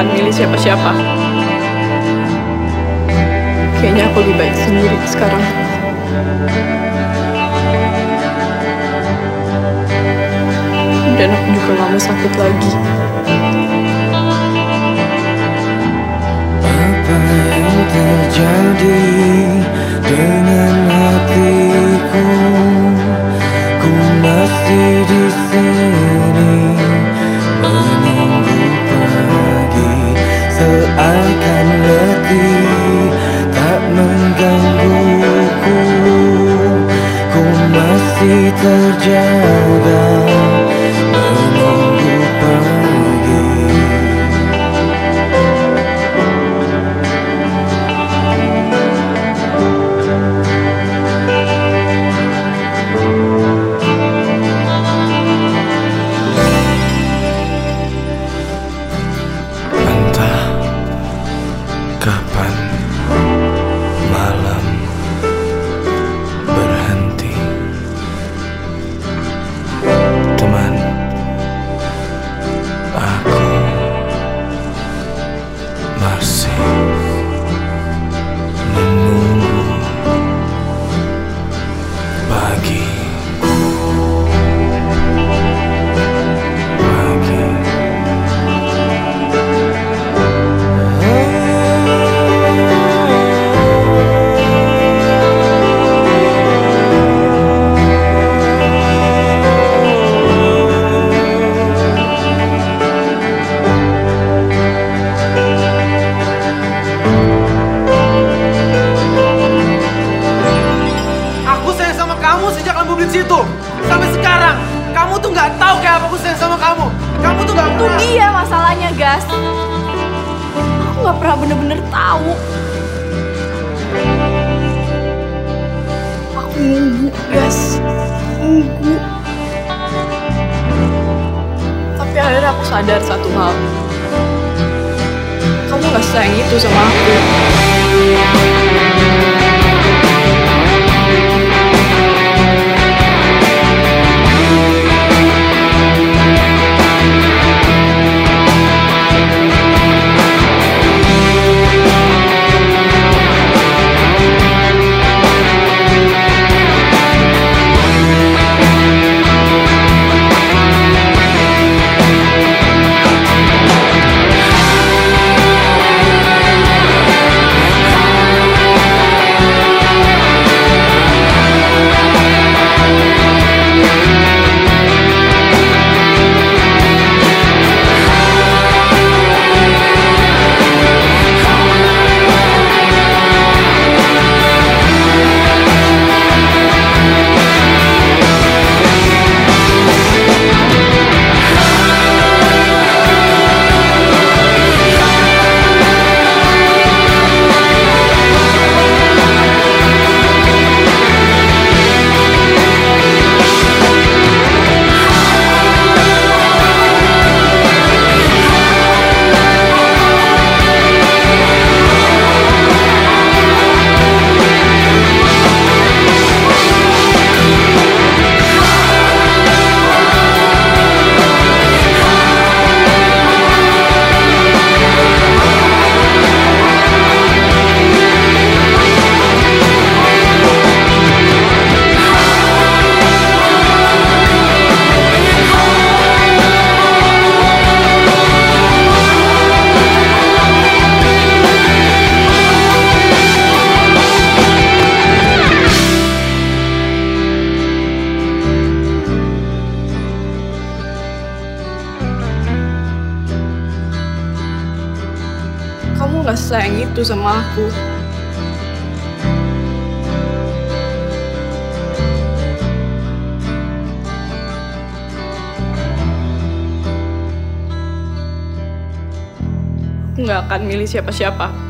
Akan milih siapa-siapa. Kayaknya aku lebih baik sendiri sekarang. Dan aku juga gak mau sakit lagi. Apa yang terjadi seakan letih tak menggangguku. Ku masih terjaga Itu dia masalahnya, Gas. Aku gak pernah bener-bener tahu. Aku nunggu, Gas. Nunggu. Tapi akhirnya aku sadar satu hal. Kamu gak sayang itu sama aku. Kamu gak sayang itu sama aku. Aku gak akan milih siapa-siapa.